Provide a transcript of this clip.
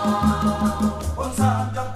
What's up?